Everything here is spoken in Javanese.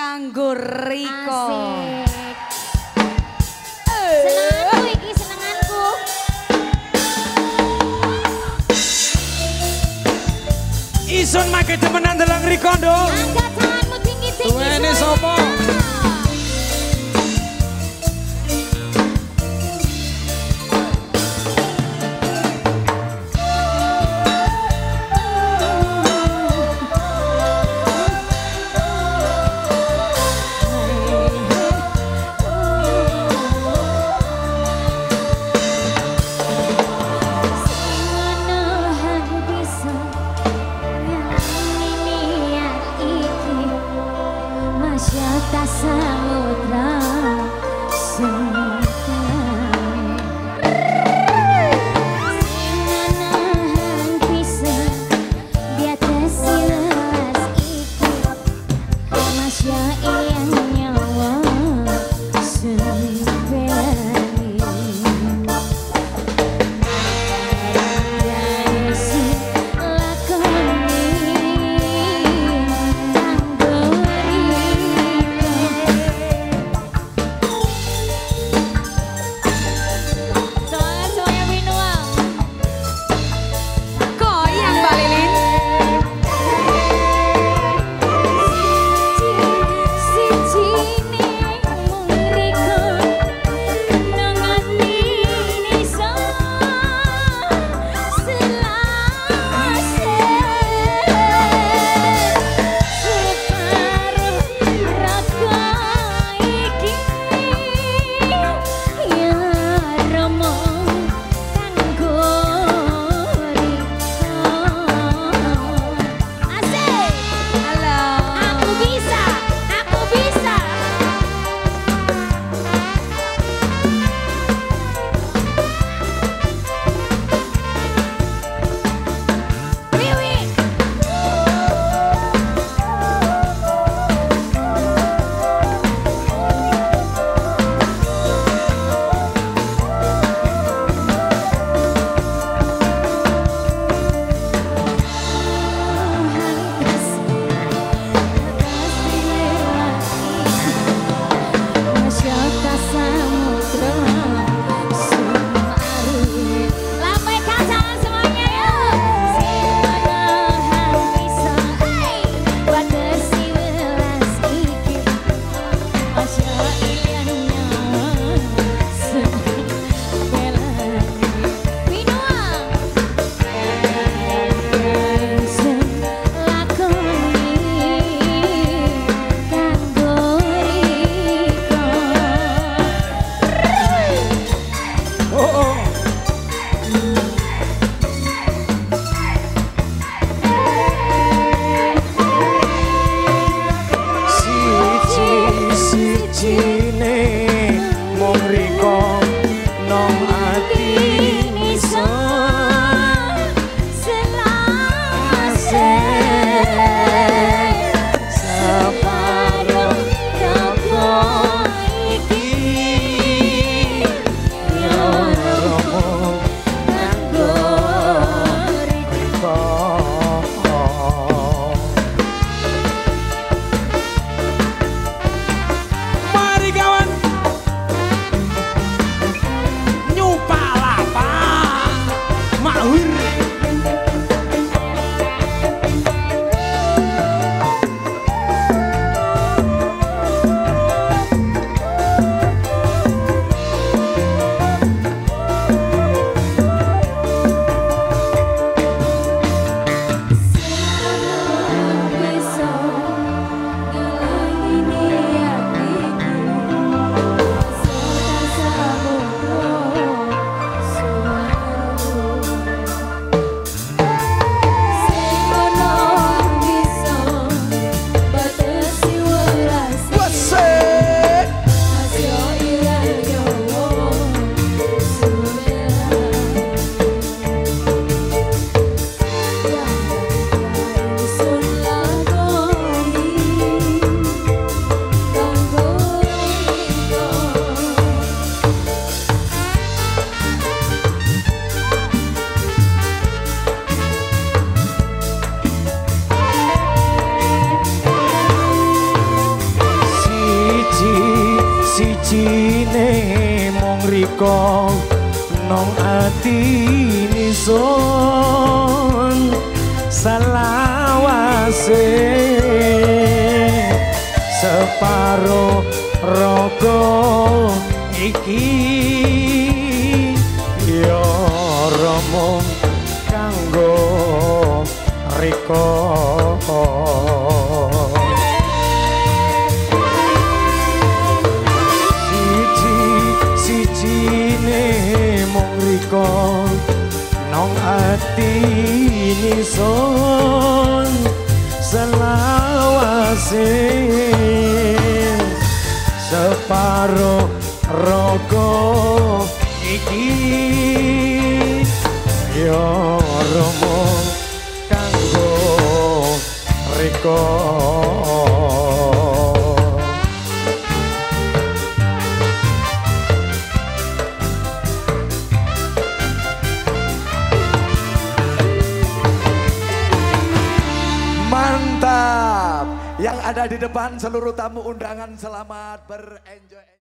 kanggo Riko. Asik. Senenganku iki senenganku. Isun make temenan delang Rikondo. Angkat tanganmu tinggi-tinggi. Tuwene suara. sapa? Kita samudra semua sijine mung riko nong ati nisun selawase. Separo rogo iki yo romong kanggo riko ati nison selawase. Separo rogo iki yo romo kanggo riko ada di depan seluruh tamu undangan selamat berenjoy.